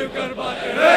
You can't buy it.